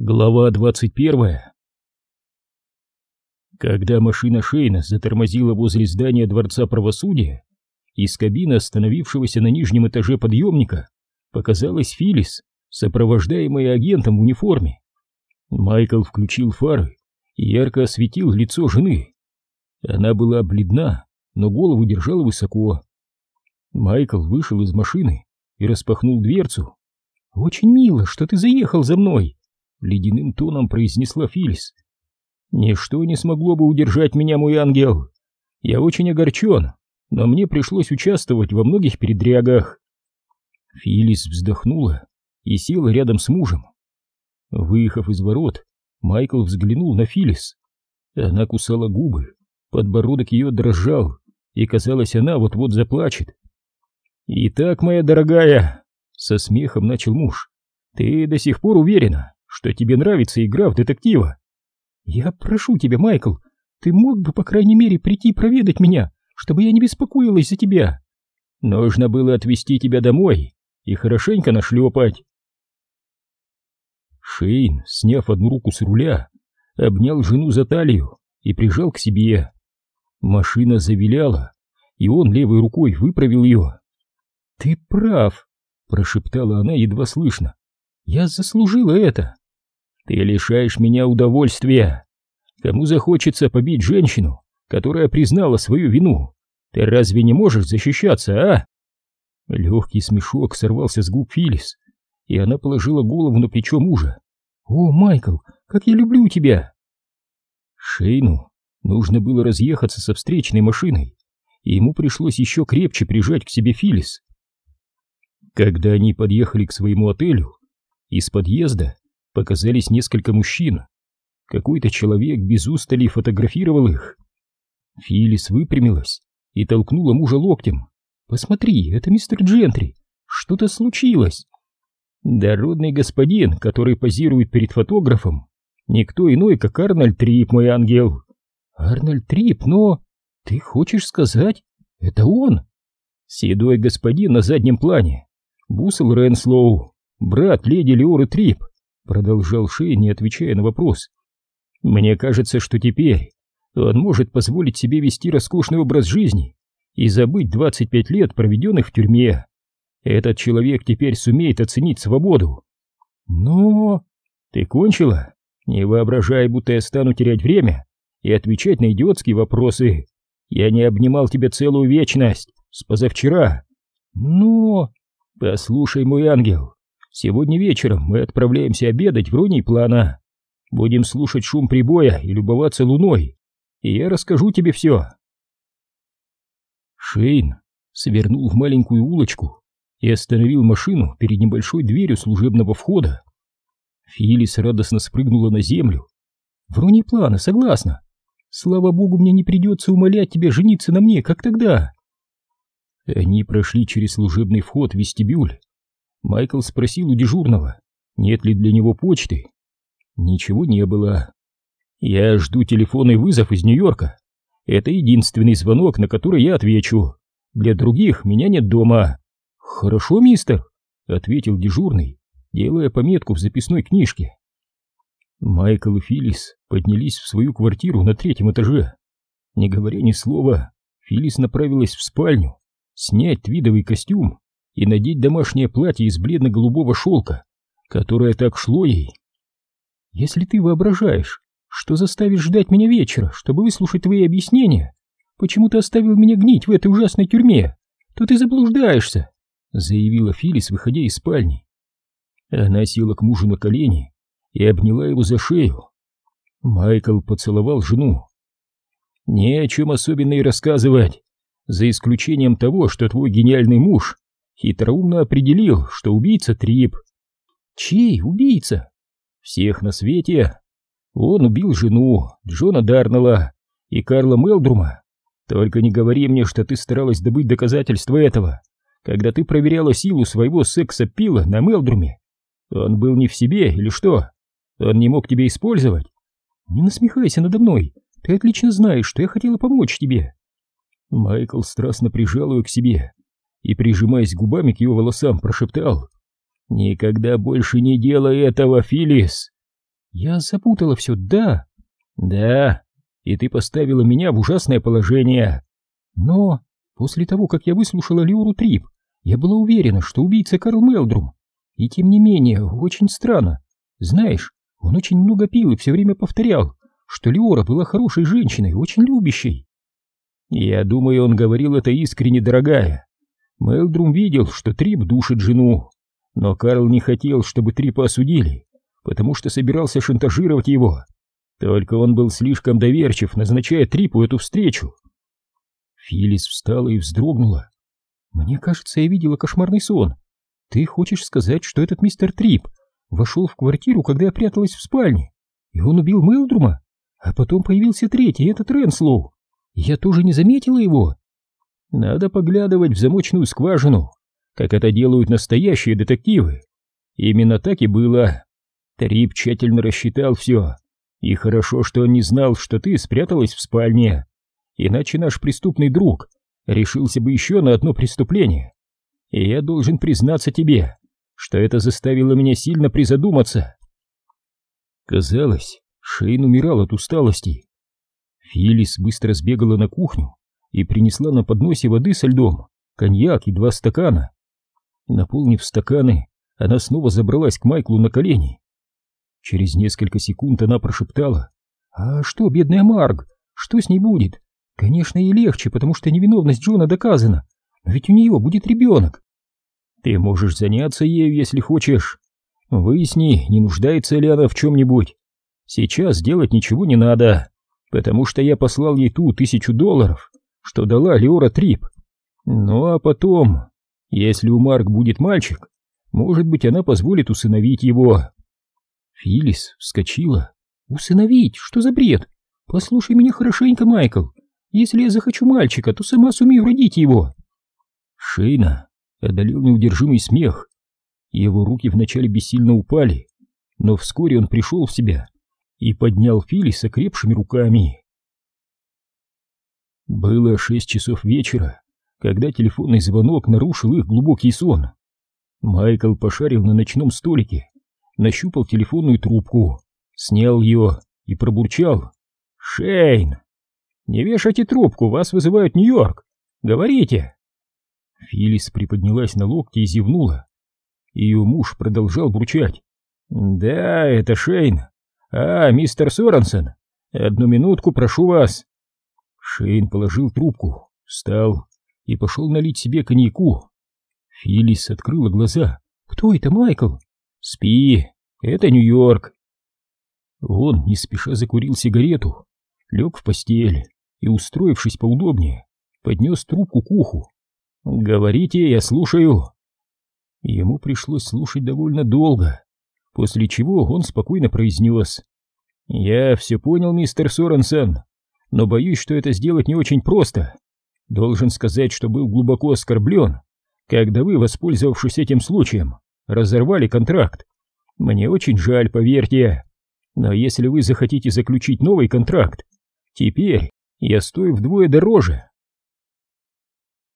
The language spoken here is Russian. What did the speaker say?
Глава 21 Когда машина Шейна затормозила возле здания Дворца Правосудия, из кабины остановившегося на нижнем этаже подъемника показалась Филис, сопровождаемая агентом в униформе. Майкл включил фары и ярко осветил лицо жены. Она была бледна, но голову держала высоко. Майкл вышел из машины и распахнул дверцу. «Очень мило, что ты заехал за мной», — ледяным тоном произнесла Филис. «Ничто не смогло бы удержать меня, мой ангел. Я очень огорчен, но мне пришлось участвовать во многих передрягах». Филис вздохнула и села рядом с мужем. Выехав из ворот, Майкл взглянул на Филис. Она кусала губы, подбородок ее дрожал, и казалось, она вот-вот заплачет. «Итак, моя дорогая», — со смехом начал муж, — «ты до сих пор уверена, что тебе нравится игра в детектива. Я прошу тебя, Майкл, ты мог бы, по крайней мере, прийти проведать меня, чтобы я не беспокоилась за тебя. Нужно было отвезти тебя домой и хорошенько нашлепать. Шейн, сняв одну руку с руля, обнял жену за талию и прижал к себе. Машина завиляла, и он левой рукой выправил ее. «Ты прав», — прошептала она едва слышно. «Я заслужила это». Ты лишаешь меня удовольствия. Кому захочется побить женщину, которая признала свою вину? Ты разве не можешь защищаться, а? Легкий смешок сорвался с губ Филис, и она положила голову на плечо мужа. «О, Майкл, как я люблю тебя!» Шейну нужно было разъехаться со встречной машиной, и ему пришлось еще крепче прижать к себе Филис. Когда они подъехали к своему отелю, из подъезда показались несколько мужчин. Какой-то человек без устали фотографировал их. Филис выпрямилась и толкнула мужа локтем. «Посмотри, это мистер Джентри. Что-то случилось». Дородный господин, который позирует перед фотографом, никто иной, как Арнольд Трип, мой ангел. Арнольд Трип, но... Ты хочешь сказать, это он? Седой господин на заднем плане. Бусел Ренслоу, брат леди Леоры Трип. Продолжал Шей, не отвечая на вопрос. Мне кажется, что теперь он может позволить себе вести роскошный образ жизни и забыть 25 лет, проведенных в тюрьме. Этот человек теперь сумеет оценить свободу. Но... Ты кончила? Не воображай, будто я стану терять время и отвечать на идиотские вопросы. Я не обнимал тебя целую вечность, с позавчера. Но... Послушай, мой ангел, Сегодня вечером мы отправляемся обедать в Роней плана. Будем слушать шум прибоя и любоваться луной. И я расскажу тебе все. Шейн свернул в маленькую улочку и остановил машину перед небольшой дверью служебного входа. Филис радостно спрыгнула на землю. В Роне плана, согласна. Слава богу, мне не придется умолять тебя жениться на мне, как тогда. Они прошли через служебный вход в вестибюль Майкл спросил у дежурного, нет ли для него почты. Ничего не было. Я жду телефонный вызов из Нью-Йорка. Это единственный звонок, на который я отвечу. Для других меня нет дома. Хорошо, мистер, ответил дежурный, делая пометку в записной книжке. Майкл и Филлис поднялись в свою квартиру на третьем этаже. Не говоря ни слова, Филлис направилась в спальню, снять твидовый костюм и надеть домашнее платье из бледно-голубого шелка, которое так шло ей. Если ты воображаешь, что заставишь ждать меня вечера, чтобы выслушать твои объяснения, почему ты оставил меня гнить в этой ужасной тюрьме, то ты заблуждаешься, заявила Филис, выходя из спальни. Она села к мужу на колени и обняла его за шею. Майкл поцеловал жену. «Не о чем особенно и рассказывать, за исключением того, что твой гениальный муж хитроумно определил, что убийца Трип. Чей убийца? Всех на свете. Он убил жену, Джона Дарнелла и Карла Мелдрума. Только не говори мне, что ты старалась добыть доказательства этого, когда ты проверяла силу своего секса-пила на Мелдруме. Он был не в себе или что? Он не мог тебя использовать? Не насмехайся надо мной, ты отлично знаешь, что я хотела помочь тебе. Майкл страстно прижал ее к себе, и, прижимаясь губами к ее волосам, прошептал «Никогда больше не делай этого, Филис! Я запутала все, да? Да, и ты поставила меня в ужасное положение. Но после того, как я выслушала Леору Трип, я была уверена, что убийца Карл Мелдрум. И тем не менее, очень странно. Знаешь, он очень много пил и все время повторял, что Леора была хорошей женщиной, очень любящей. Я думаю, он говорил это искренне, дорогая. Мелдрум видел, что Трип душит жену, но Карл не хотел, чтобы Трипа осудили, потому что собирался шантажировать его. Только он был слишком доверчив, назначая Трипу эту встречу. Филис встала и вздрогнула. «Мне кажется, я видела кошмарный сон. Ты хочешь сказать, что этот мистер Трип вошел в квартиру, когда я пряталась в спальне, и он убил Мелдрума, а потом появился третий, этот Ренслоу. Я тоже не заметила его?» «Надо поглядывать в замочную скважину, как это делают настоящие детективы. Именно так и было. Трип тщательно рассчитал все, и хорошо, что он не знал, что ты спряталась в спальне. Иначе наш преступный друг решился бы еще на одно преступление. И я должен признаться тебе, что это заставило меня сильно призадуматься. Казалось, Шейн умирал от усталости. Филис быстро сбегала на кухню и принесла на подносе воды со льдом, коньяк и два стакана. Наполнив стаканы, она снова забралась к Майклу на колени Через несколько секунд она прошептала. «А что, бедная Марг? Что с ней будет? Конечно, ей легче, потому что невиновность Джона доказана. Но ведь у нее будет ребенок. Ты можешь заняться ею, если хочешь. Выясни, не нуждается ли она в чем-нибудь. Сейчас делать ничего не надо, потому что я послал ей ту тысячу долларов, что дала Леора Трип. Ну а потом, если у Марк будет мальчик, может быть, она позволит усыновить его. Филис вскочила. «Усыновить? Что за бред? Послушай меня хорошенько, Майкл. Если я захочу мальчика, то сама сумею родить его». Шейна одолел неудержимый смех. Его руки вначале бессильно упали, но вскоре он пришел в себя и поднял Филиса крепшими руками. Было шесть часов вечера, когда телефонный звонок нарушил их глубокий сон. Майкл пошарил на ночном столике нащупал телефонную трубку, снял ее и пробурчал. «Шейн! Не вешайте трубку, вас вызывают Нью-Йорк! Говорите!» Филис приподнялась на локте и зевнула. Ее муж продолжал бурчать. «Да, это Шейн. А, мистер Соренсон, одну минутку, прошу вас». Шейн положил трубку, встал и пошел налить себе коньяку. Филис открыла глаза. «Кто это, Майкл?» «Спи, это Нью-Йорк». Он не спеша закурил сигарету, лег в постель и, устроившись поудобнее, поднес трубку к уху. «Говорите, я слушаю». Ему пришлось слушать довольно долго, после чего он спокойно произнес. «Я все понял, мистер Соренсон, но боюсь, что это сделать не очень просто. Должен сказать, что был глубоко оскорблен, когда вы, воспользовавшись этим случаем, разорвали контракт. Мне очень жаль, поверьте. Но если вы захотите заключить новый контракт, теперь я стою вдвое дороже.